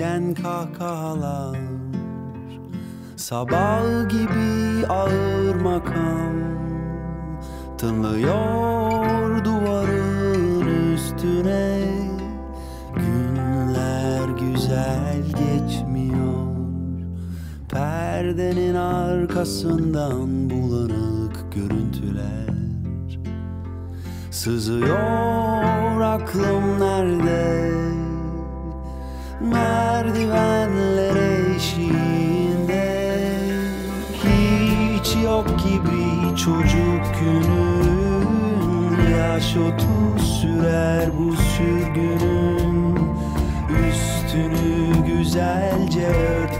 şen kahkahalar Sabah gibi ağır makam Tınlıyor duvarın üstüne Günler güzel geçmiyor. Perdenin arkasından bulanık görüntüler Sızıyor aklım nerede Merdivenler eşiğinde. Hiç yok gibi çocuk günün. Yaş otuz sürer bu sürgünün. Üstünü güzelce örttün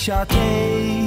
cliche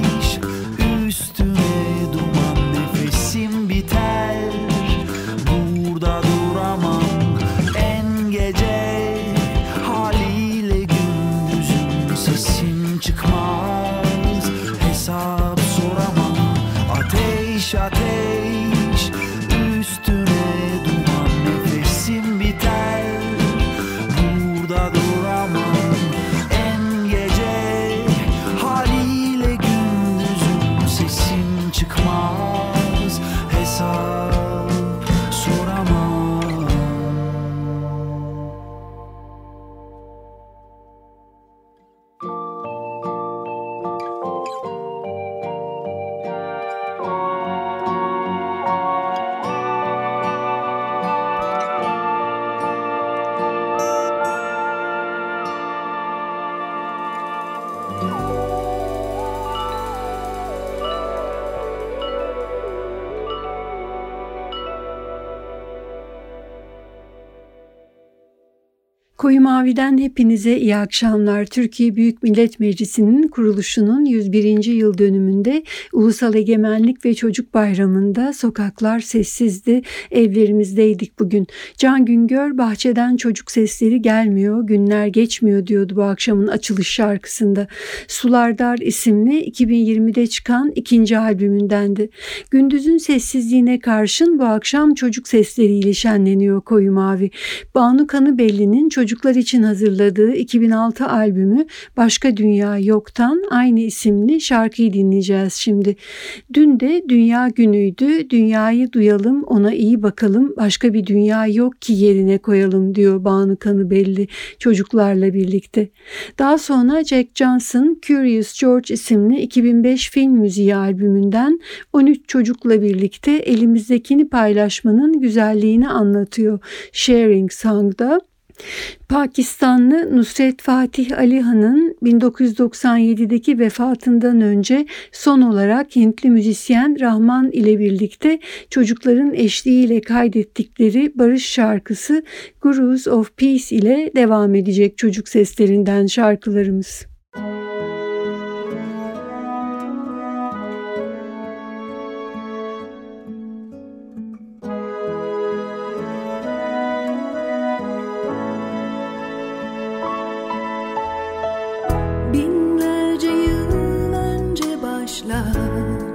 Koyu Mavi'den hepinize iyi akşamlar. Türkiye Büyük Millet Meclisi'nin kuruluşunun 101. yıl dönümünde Ulusal Egemenlik ve Çocuk Bayramı'nda sokaklar sessizdi, evlerimizdeydik bugün. Can Güngör bahçeden çocuk sesleri gelmiyor, günler geçmiyor diyordu bu akşamın açılış şarkısında. Sular Dar isimli 2020'de çıkan ikinci albümündendi. Gündüzün sessizliğine karşın bu akşam çocuk sesleriyle şenleniyor Koyu Mavi. Banu Kanıbelli'nin çocuk çocuklar için hazırladığı 2006 albümü Başka Dünya Yok'tan aynı isimli şarkıyı dinleyeceğiz şimdi. Dün de Dünya Günü'ydü. Dünyayı duyalım, ona iyi bakalım. Başka bir dünya yok ki yerine koyalım diyor Banu Kanı belli çocuklarla birlikte. Daha sonra Jack Johnson Curious George isimli 2005 film müziği albümünden 13 çocukla birlikte elimizdekini paylaşmanın güzelliğini anlatıyor. Sharing Song'da Pakistanlı Nusret Fatih Alihan'ın 1997'deki vefatından önce son olarak Hintli müzisyen Rahman ile birlikte çocukların eşliğiyle kaydettikleri barış şarkısı Gurus of Peace ile devam edecek çocuk seslerinden şarkılarımız. n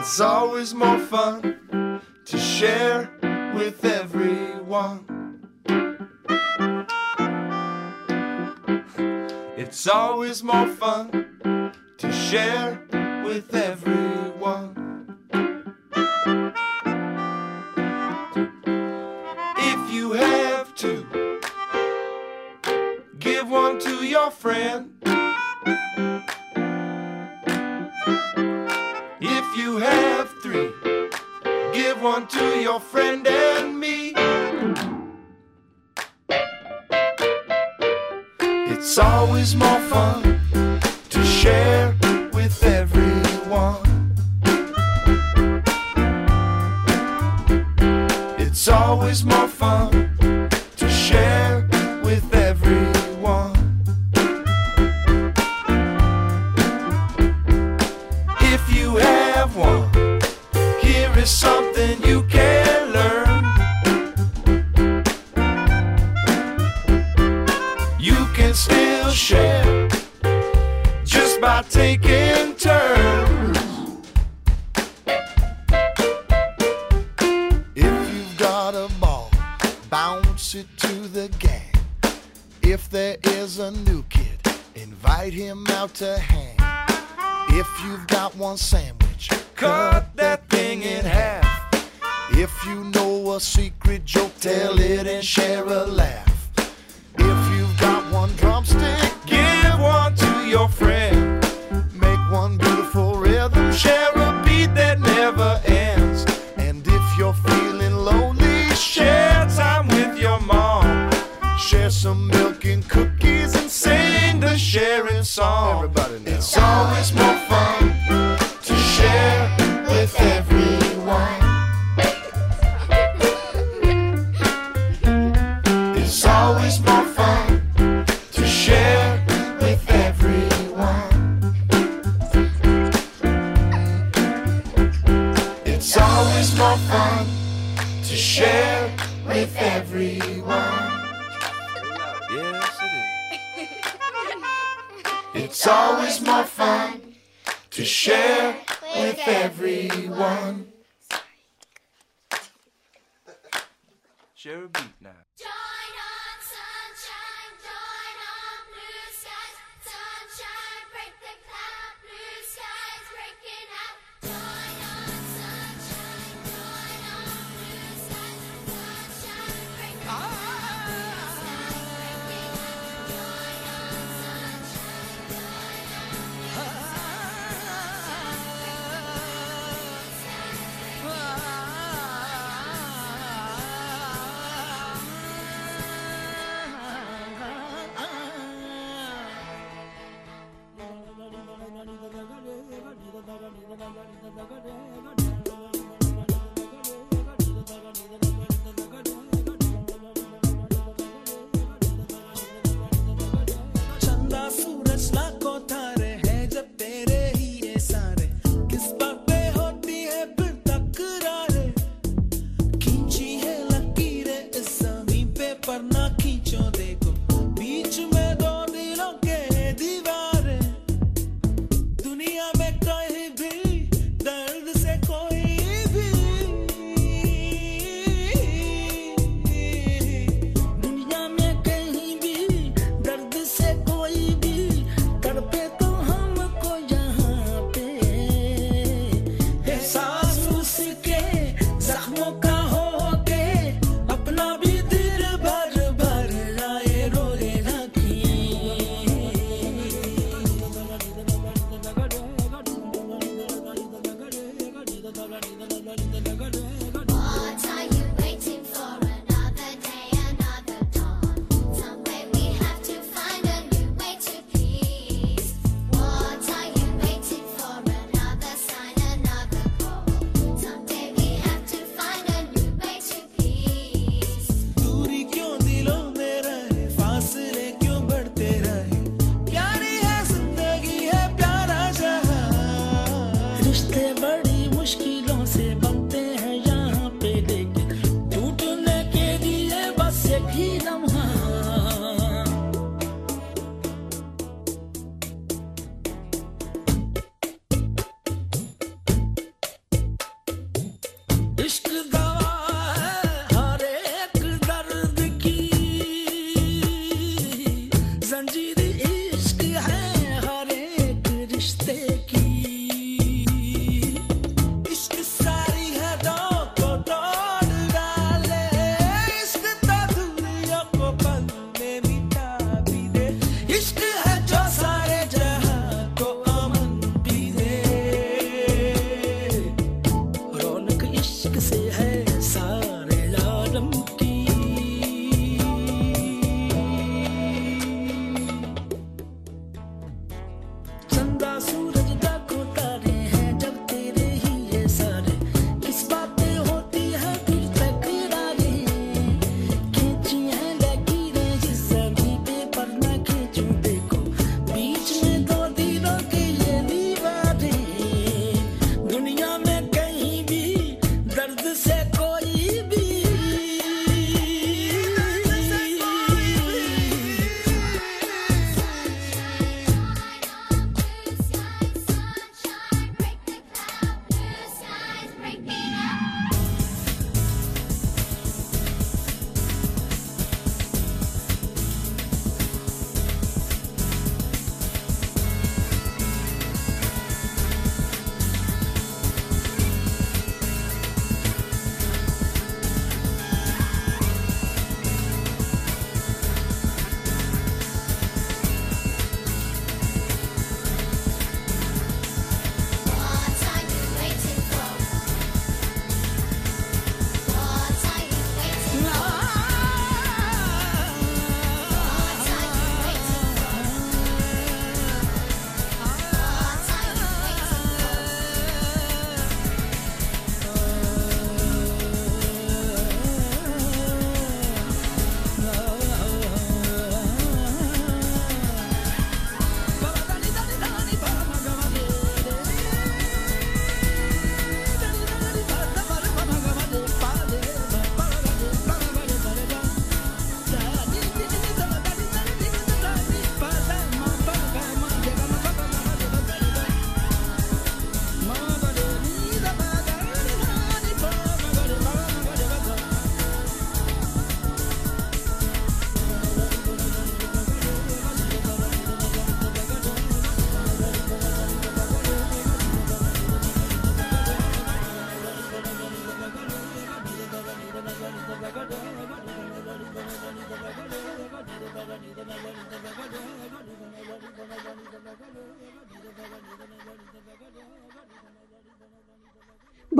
It's always more fun to share with everyone. It's always more fun to share with everyone. If you have to give one to your friend give one to your friend and me. It's always more fun to share with everyone. It's always more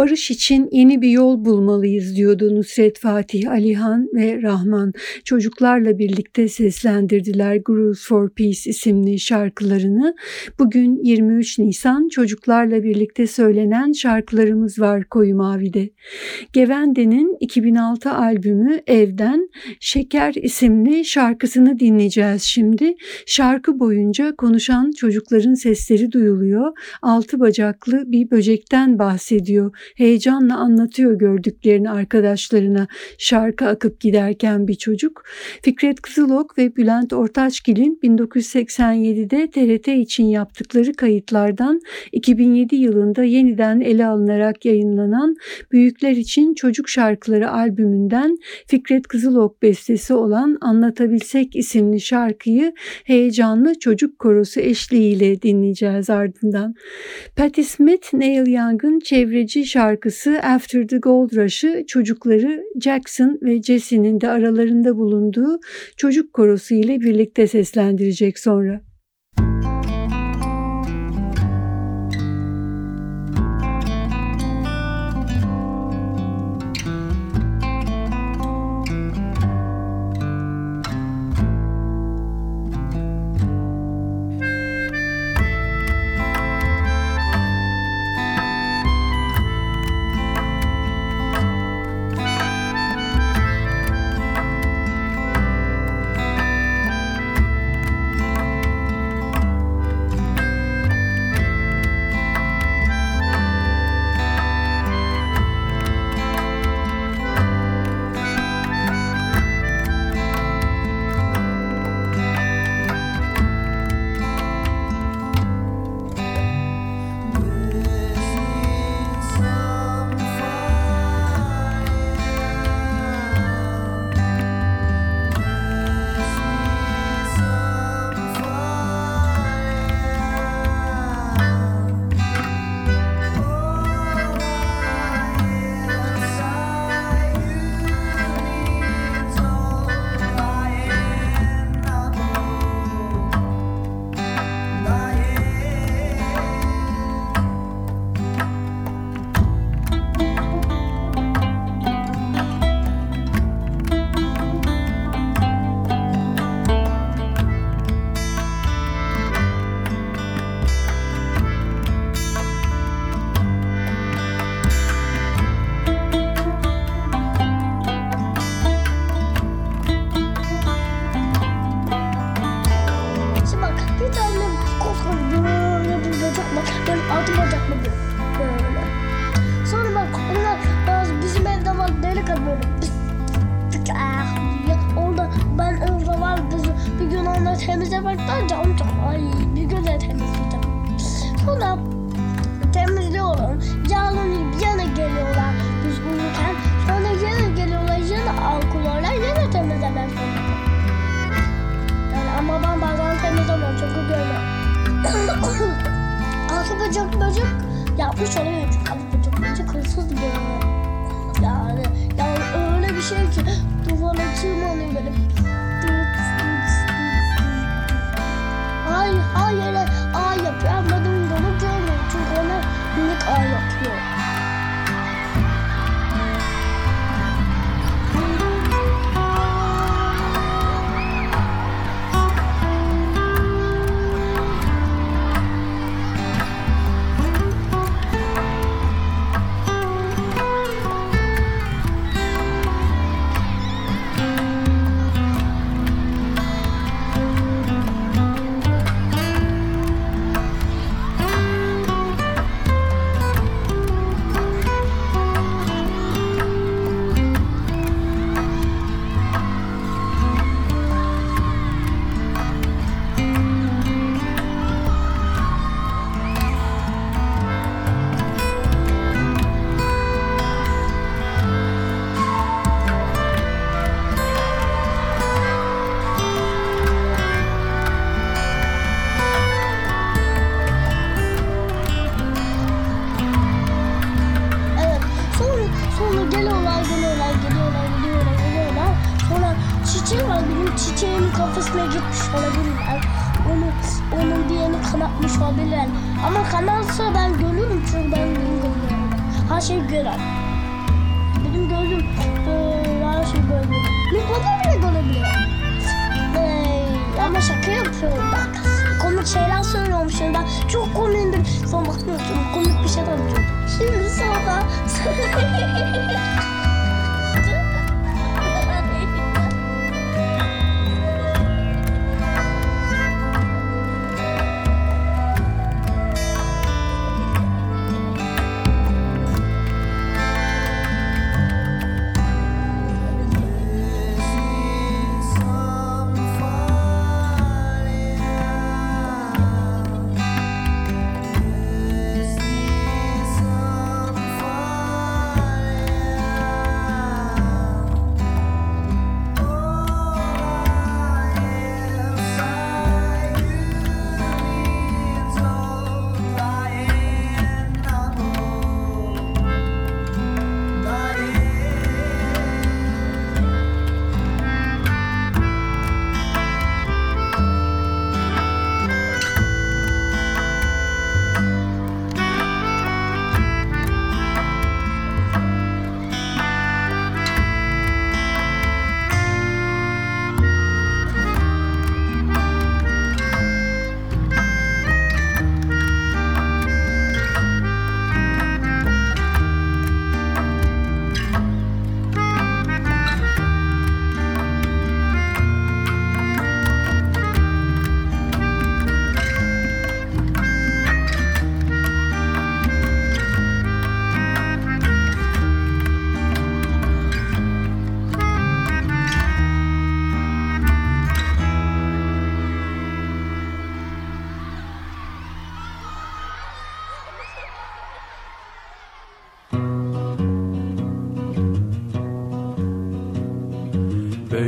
Barış için yeni bir yol bulmalıyız diyordu Nusret Fatih, Alihan ve Rahman. Çocuklarla birlikte seslendirdiler Grooves for Peace isimli şarkılarını. Bugün 23 Nisan çocuklarla birlikte söylenen şarkılarımız var Koyu Mavi'de. Gevende'nin 2006 albümü Evden Şeker isimli şarkısını dinleyeceğiz şimdi. Şarkı boyunca konuşan çocukların sesleri duyuluyor. Altı bacaklı bir böcekten bahsediyor. Heyecanla anlatıyor gördüklerini arkadaşlarına şarkı akıp giderken bir çocuk. Fikret Kızılok ve Bülent Ortaçgil'in 1987'de TRT için yaptıkları kayıtlardan 2007 yılında yeniden ele alınarak yayınlanan Büyükler için Çocuk Şarkıları albümünden Fikret Kızılok bestesi olan Anlatabilsek isimli şarkıyı heyecanlı çocuk korosu eşliğiyle dinleyeceğiz ardından. Patti Smith, Neil Young'ın çevreci şarkısı After the Gold Rush'ı çocukları Jackson ve Jesse'nin de aralarında bulunduğu çocuk korosu ile birlikte seslendirecek sonra.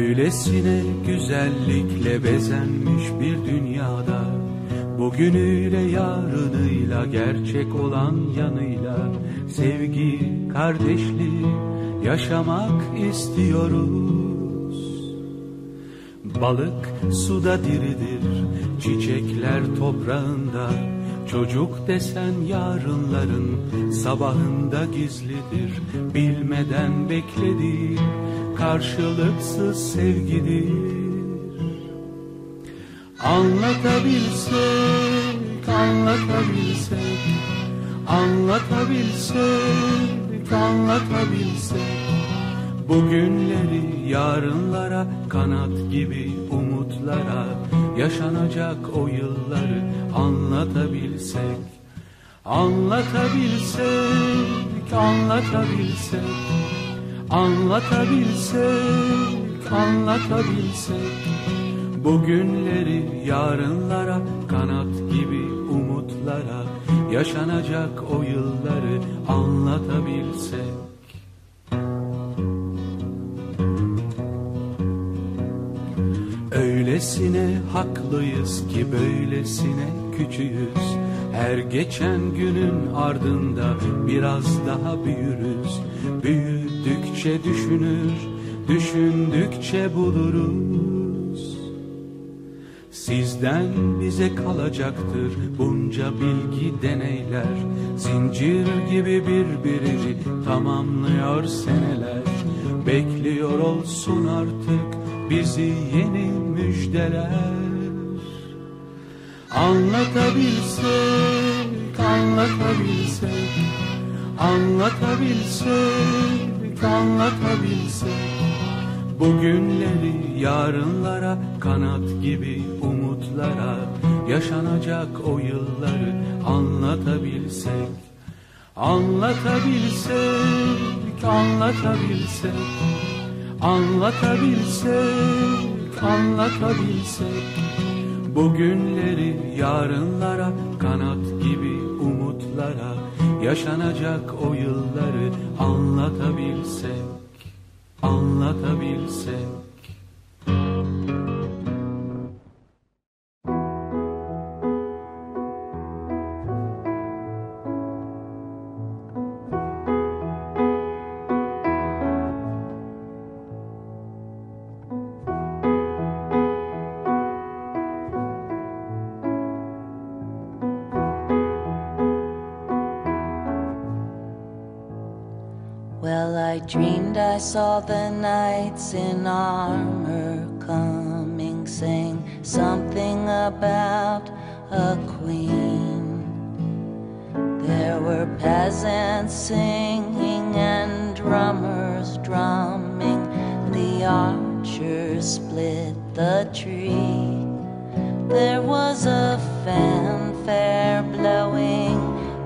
Böylesine güzellikle bezenmiş bir dünyada Bugünüyle yarınıyla gerçek olan yanıyla Sevgi, kardeşliği yaşamak istiyoruz. Balık suda diridir, çiçekler toprağında. Çocuk desen yarınların sabahında gizlidir Bilmeden beklediği karşılıksız sevgidir. Anlatabilsek, anlatabilsek Anlatabilsek, anlatabilsek. Bugünleri yarınlara kanat gibi umutlara Yaşanacak o yılları anlatabilsek. Anlatabilsek, anlatabilsek Anlatabilsek, anlatabilsek Bugünleri yarınlara kanat gibi umutlara Yaşanacak o yılları anlatabilsek Öylesine haklıyız ki böylesine küçüğüz. Her geçen günün ardında biraz daha büyürüz Büyüdükçe düşünür, düşündükçe buluruz. Sizden bize kalacaktır bunca bilgi deneyler. Zincir gibi birbirini tamamlıyor seneler. Bekliyor olsun artık bizi yeni müjdeler. Anlatabilsek, anlatabilsek Anlatabilsek, anlatabilsek Bugünleri yarınlara kanat gibi umutlara Yaşanacak o yılları anlatabilsek Anlatabilsek, anlatabilsek Anlatabilsek, anlatabilsek Bugünleri yarınlara kanat gibi umutlara Yaşanacak o yılları anlatabilsek Anlatabilsek saw the knights in armor coming, saying something about a queen. There were peasants singing and drummers drumming. The archers split the tree. There was a fanfare blowing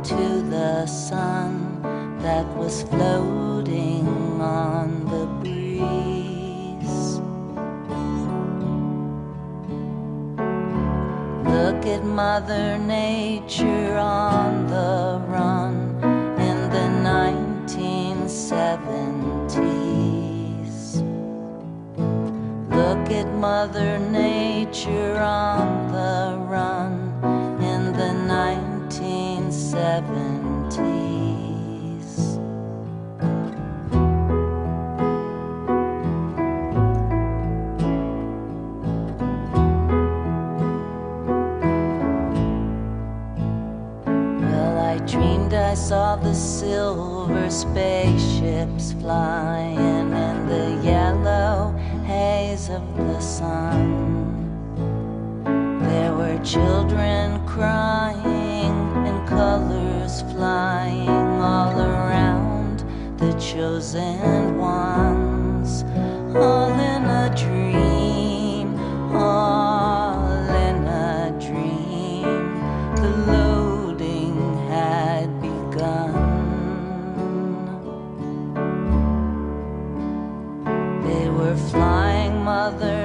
to the sun that was floating on the breeze. Look at Mother Nature on the run in the 1970s. Look at Mother Nature on the run I saw the silver spaceships flying in the yellow haze of the sun. There were children crying and colors flying all around the chosen ones, all in a dream, other.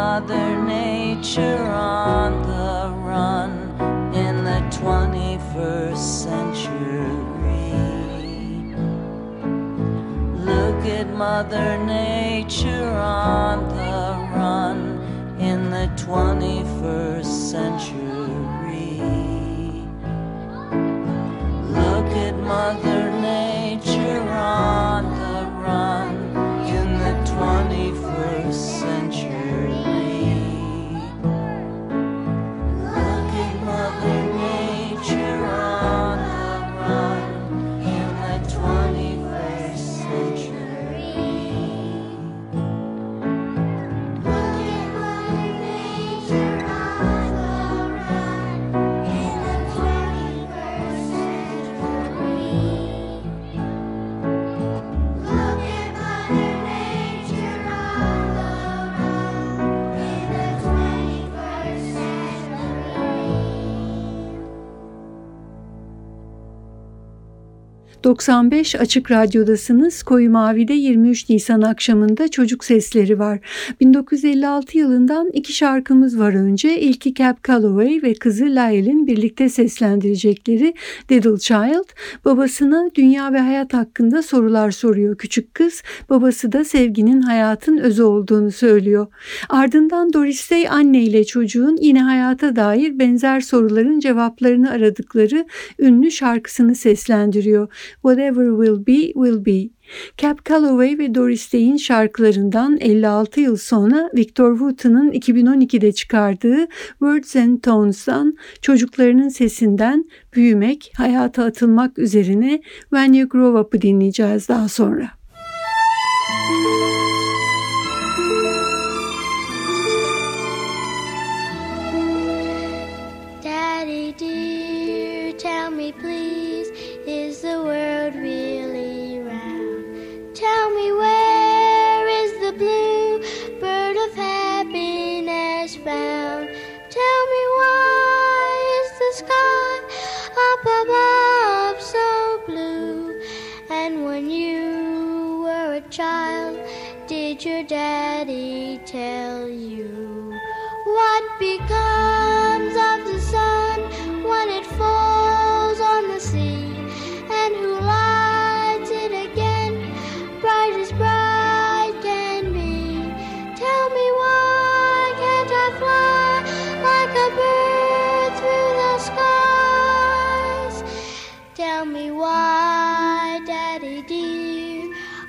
Mother Nature on the run in the 21st century. Look at Mother Nature on the run in the 21st century. Look at Mother 95 Açık Radyo'dasınız. Koyu Mavi'de 23 Nisan akşamında çocuk sesleri var. 1956 yılından iki şarkımız var önce. İlki Cap Calloway ve kızı Lyle'in birlikte seslendirecekleri Diddle Child. Babasına dünya ve hayat hakkında sorular soruyor küçük kız. Babası da sevginin hayatın özü olduğunu söylüyor. Ardından Doris Day anne ile çocuğun yine hayata dair benzer soruların cevaplarını aradıkları ünlü şarkısını seslendiriyor. Whatever will be will be. Cap Calloway ve Doris Day'in şarkılarından 56 yıl sonra Victor Wooten'ın 2012'de çıkardığı Words and Tones'dan çocuklarının sesinden büyümek, hayata atılmak üzerine When You Grow Up'ı dinleyeceğiz daha sonra. Daddy sky up above so blue? And when you were a child, Did your daddy tell you what becomes of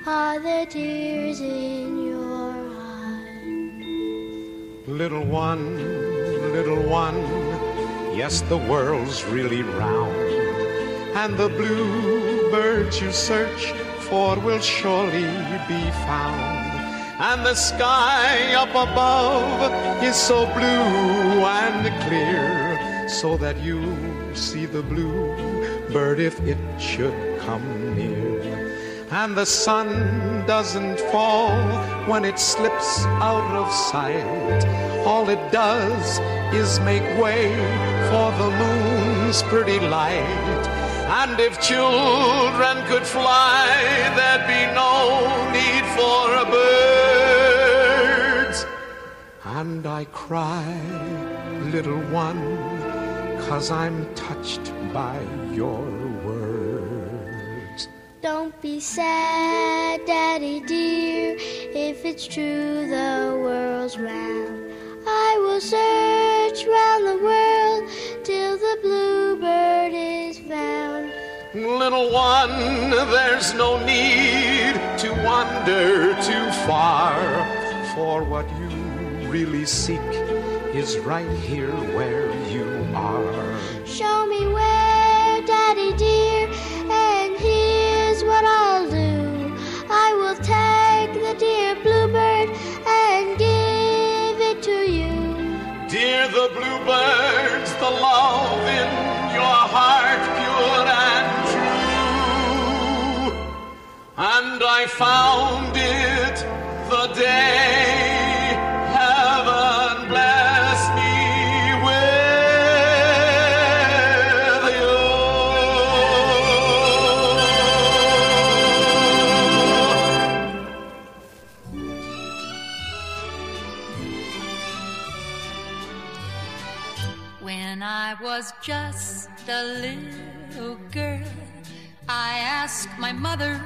are the tears in your eyes? Little one, little one, yes, the world's really round. And the blue birds you search for will surely be found. And the sky up above is so blue and clear, so that you see the blue bird if it should come near. And the sun doesn't fall when it slips out of sight. All it does is make way for the moon's pretty light. And if children could fly, there'd be no need for a birds. And I cry, little one, cause I'm touched by your. Don't be sad, Daddy dear, if it's true the world's round. I will search round the world till the bluebird is found. Little one, there's no need to wander too far, for what you really seek is right here where you are. Show me where, the the love in your heart pure and true. And I found it the day mother,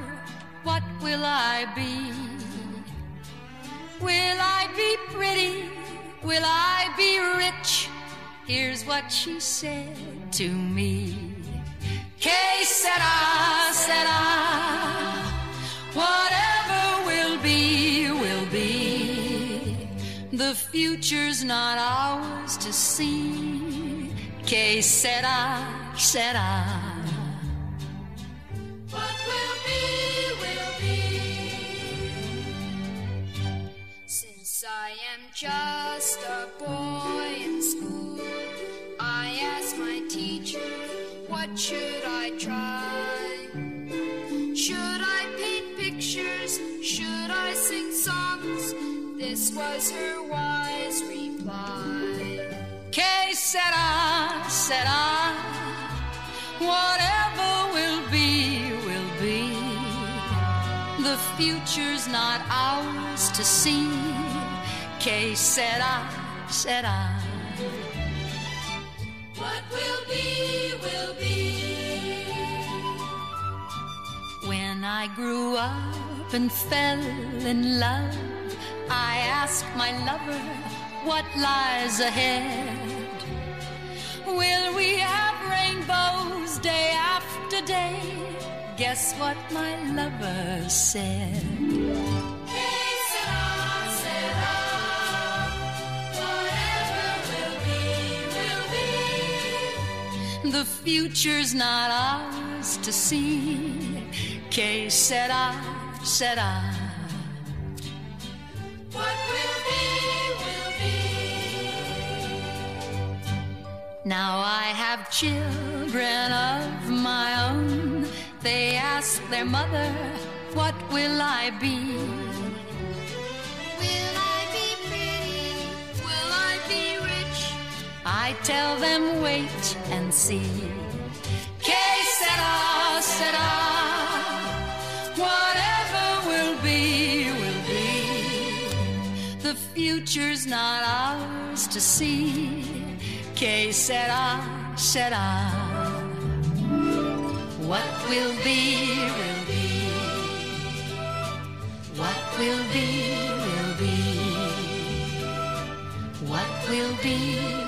What will I be? Will I be pretty? Will I be rich? Here's what she said to me. Que sera, sera. Whatever will be, will be. The future's not ours to see. Que sera, sera. Just a boy in school, I asked my teacher, what should I try? Should I paint pictures? Should I sing songs? This was her wise reply. Que sera, sera. Whatever will be, will be. The future's not ours to see. Que sera, sera. What will be, will be. When I grew up and fell in love, I asked my lover what lies ahead. Will we have rainbows day after day? Guess what my lover said. The future's not ours to see. Que sera, sera. What will be, will be. Now I have children of my own. They ask their mother, What will I be? I tell them wait and see. Que sera, sera. Whatever will be, will be. The future's not ours to see. Que sera, sera. What will be, will be. What will be, will be. What will be.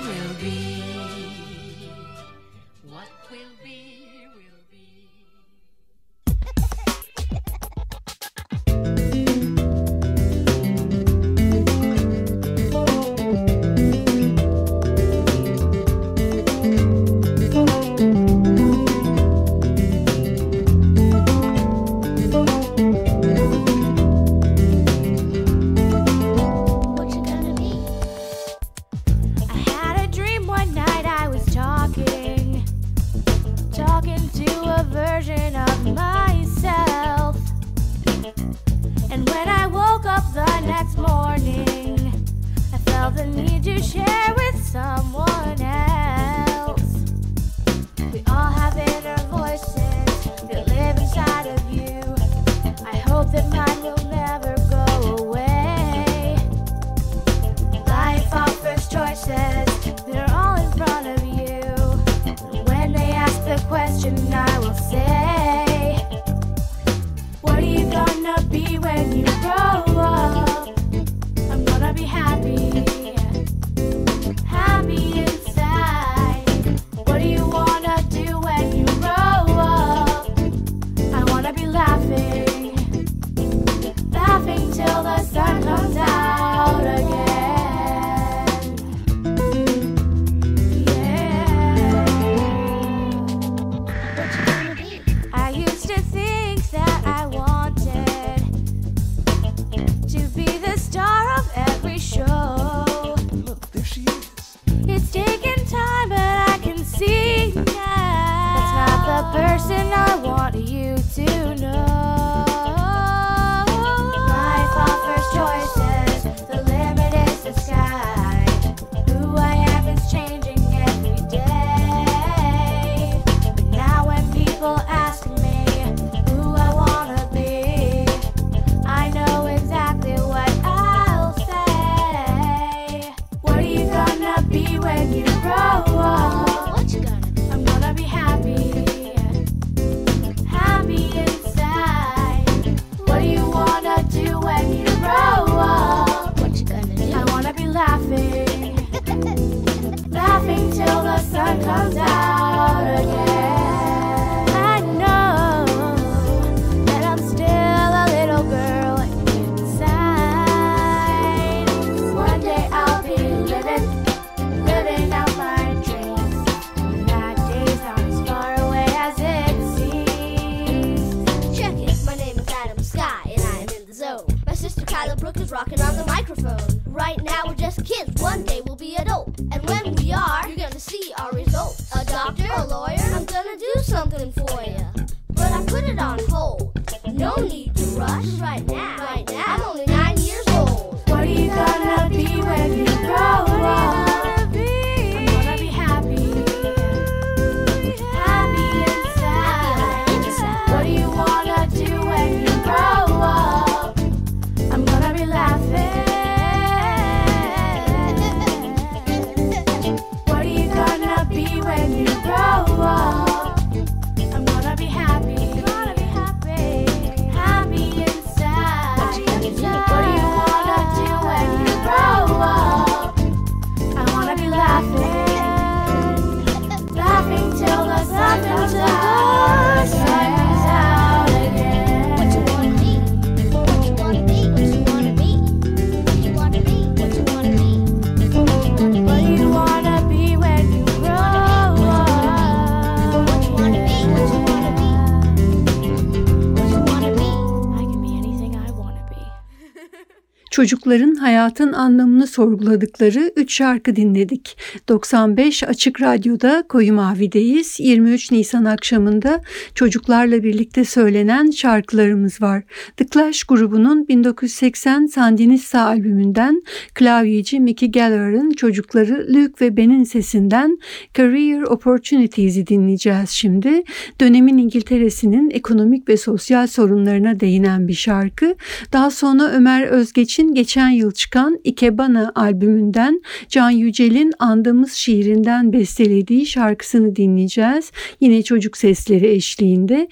çocukların hayatın anlamını sorguladıkları 3 şarkı dinledik. 95 Açık Radyo'da Koyu Mavi'deyiz. 23 Nisan akşamında çocuklarla birlikte söylenen şarkılarımız var. The Clash grubunun 1980 Sandinista albümünden klavyeci Mickey Gallagher'ın çocukları Luke ve Ben'in sesinden Career Opportunities'i dinleyeceğiz şimdi. Dönemin İngiltere'sinin ekonomik ve sosyal sorunlarına değinen bir şarkı. Daha sonra Ömer Özgeç'in Geçen yıl çıkan Ikebana albümünden Can Yücel'in Andığımız şiirinden bestelediği şarkısını dinleyeceğiz. Yine çocuk sesleri eşliğinde.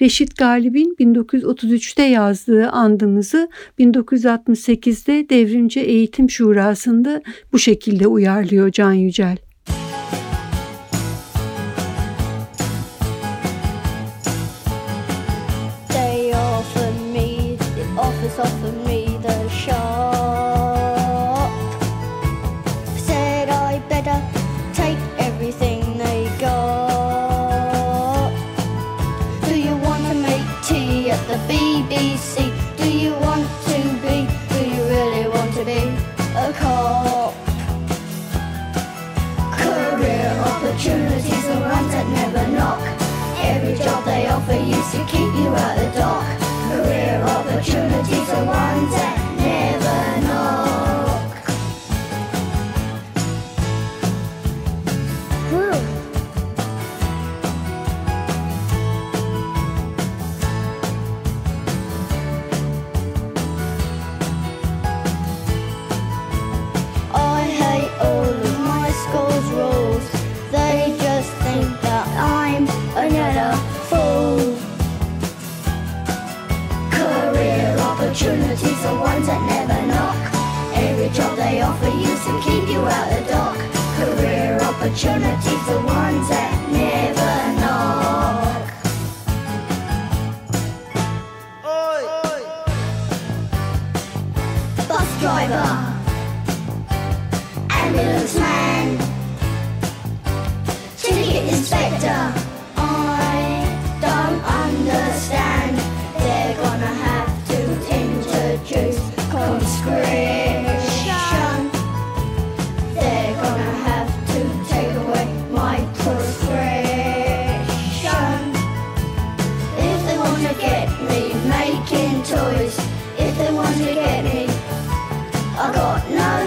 Reşit Galip'in 1933'te yazdığı Andığımızı 1968'de Devrimci Eğitim Şurası'nda bu şekilde uyarlıyor Can Yücel. Better take everything they got. Do you want to make tea at the BBC? Do you want to be, do you really want to be a cop? Career opportunities are ones that never knock. Every job they offer used to keep you out the dock. Career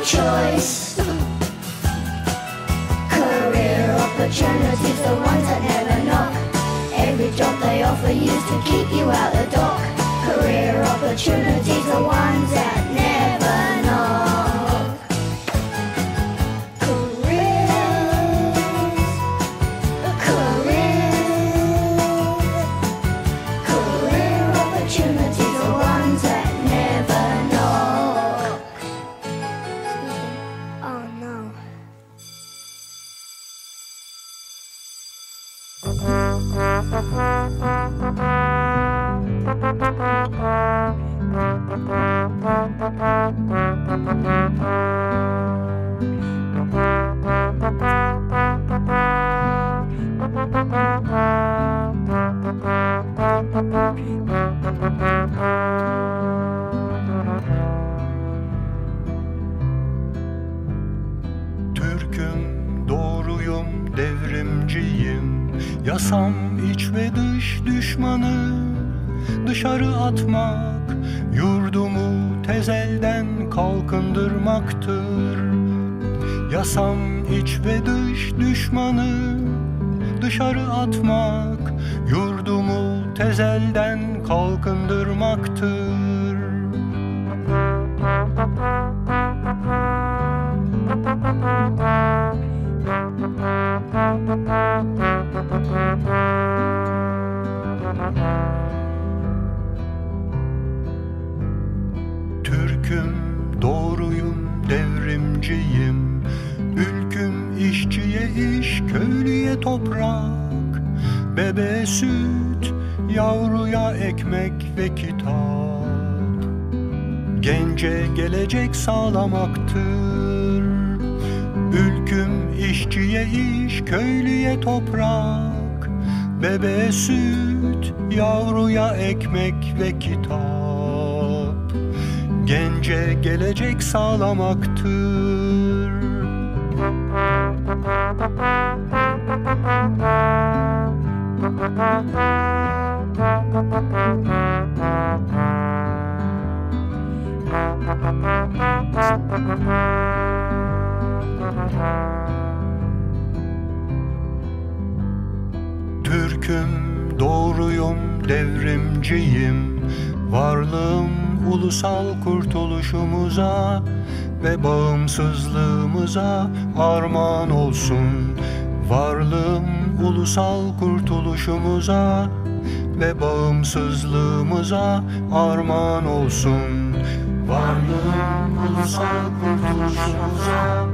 choice. Career opportunities, the ones that never knock. Every job they offer used to keep you out the dock. Career opportunities, the ones that devrimciyim Ülküm işçiye iş, köylüye toprak. Bebeğe süt, yavruya ekmek ve kitap. Gence gelecek sağlamaktır. Ülküm işçiye iş, köylüye toprak. Bebeğe süt, yavruya ekmek ve kitap. Gence gelecek sağlamaktır Türk'üm, doğruyum, devrimciyim Varlığım ulusal kurtuluşumuza ve bağımsızlığımıza armağan olsun. Varlığım ulusal kurtuluşumuza ve bağımsızlığımıza armağan olsun. Varlığım ulusal kurtuluşumuza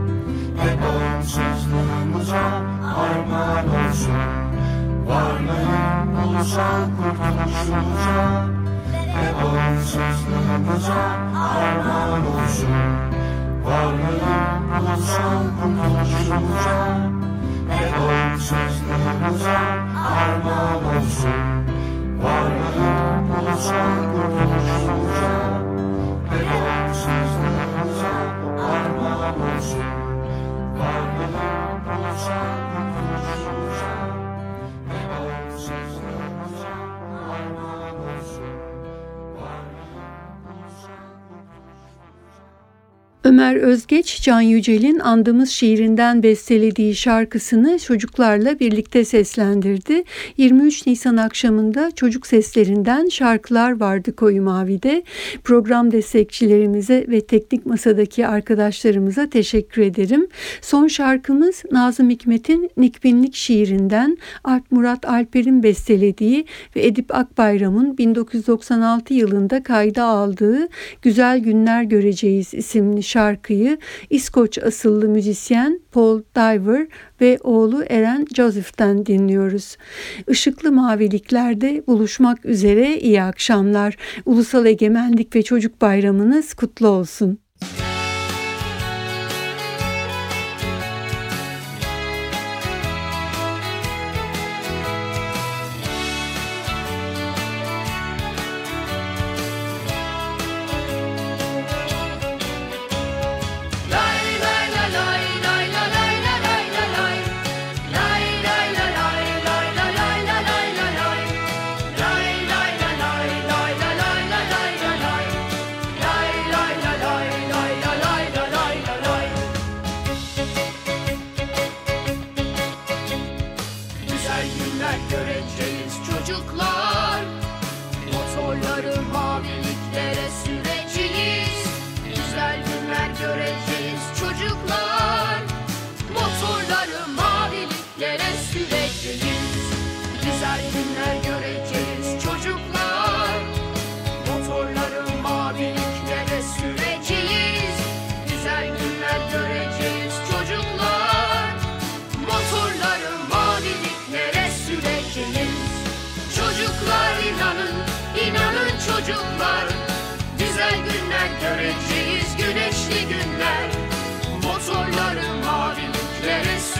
ve bağımsızlığımıza armağan olsun. Varlığım ulusal kurtuluşumuza ve bağımsızlığımıza armağan olsun. Varlığım ulusal kurtuluşumuza ve bağımsızlığımıza armağan olsun. Ömer Özgeç, Can Yücel'in Andımız şiirinden bestelediği şarkısını çocuklarla birlikte seslendirdi. 23 Nisan akşamında çocuk seslerinden şarkılar vardı Koyu Mavi'de. Program destekçilerimize ve teknik masadaki arkadaşlarımıza teşekkür ederim. Son şarkımız Nazım Hikmet'in Nikbinlik şiirinden Alp Murat Alper'in bestelediği ve Edip Akbayram'ın 1996 yılında kayda aldığı Güzel Günler Göreceğiz isimli şarkıyı İskoç asıllı müzisyen Paul Diver ve oğlu Eren Joseph'ten dinliyoruz. Işıklı maviliklerde buluşmak üzere iyi akşamlar. Ulusal Egemenlik ve Çocuk Bayramınız kutlu olsun.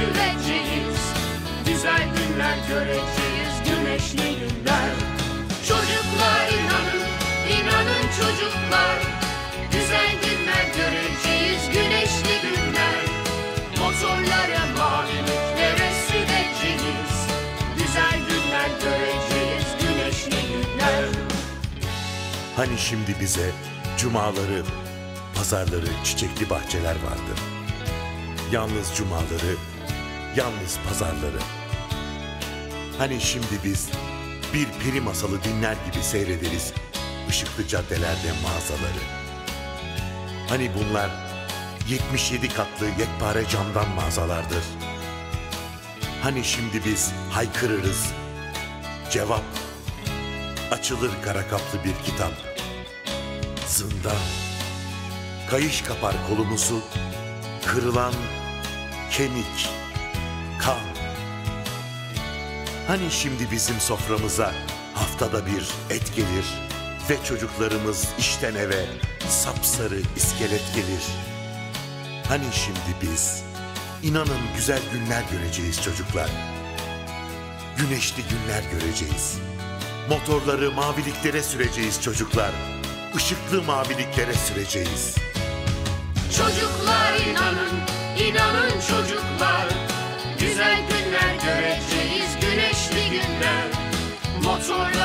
Süreceğiz. Güzel günler göreceğiz, güneşli günler. Çocuklar inanın, inanın çocuklar. Güzel günler göreceğiz, güneşli günler. Motorlara maviliklere süreceğiz. Güzel günler göreceğiz, güneşli günler. Hani şimdi bize cumaları, pazarları, çiçekli bahçeler vardı. Yalnız cumaları, yalnız pazarları. Hani şimdi biz bir peri masalı dinler gibi seyrederiz ışıklı caddelerde mağazaları. Hani bunlar 77 katlı yekpare camdan mağazalardır. Hani şimdi biz haykırırız. Cevap açılır kara kaplı bir kitap. Zindan. Kayış kapar kolumuzu. Kırılan kemik, kan. Hani şimdi bizim soframıza haftada bir et gelir ve çocuklarımız işten eve sapsarı iskelet gelir. Hani şimdi biz inanın güzel günler göreceğiz çocuklar. Güneşli günler göreceğiz. Motorları maviliklere süreceğiz çocuklar. Işıklı maviliklere süreceğiz. Çocuklar Motorları maviliklere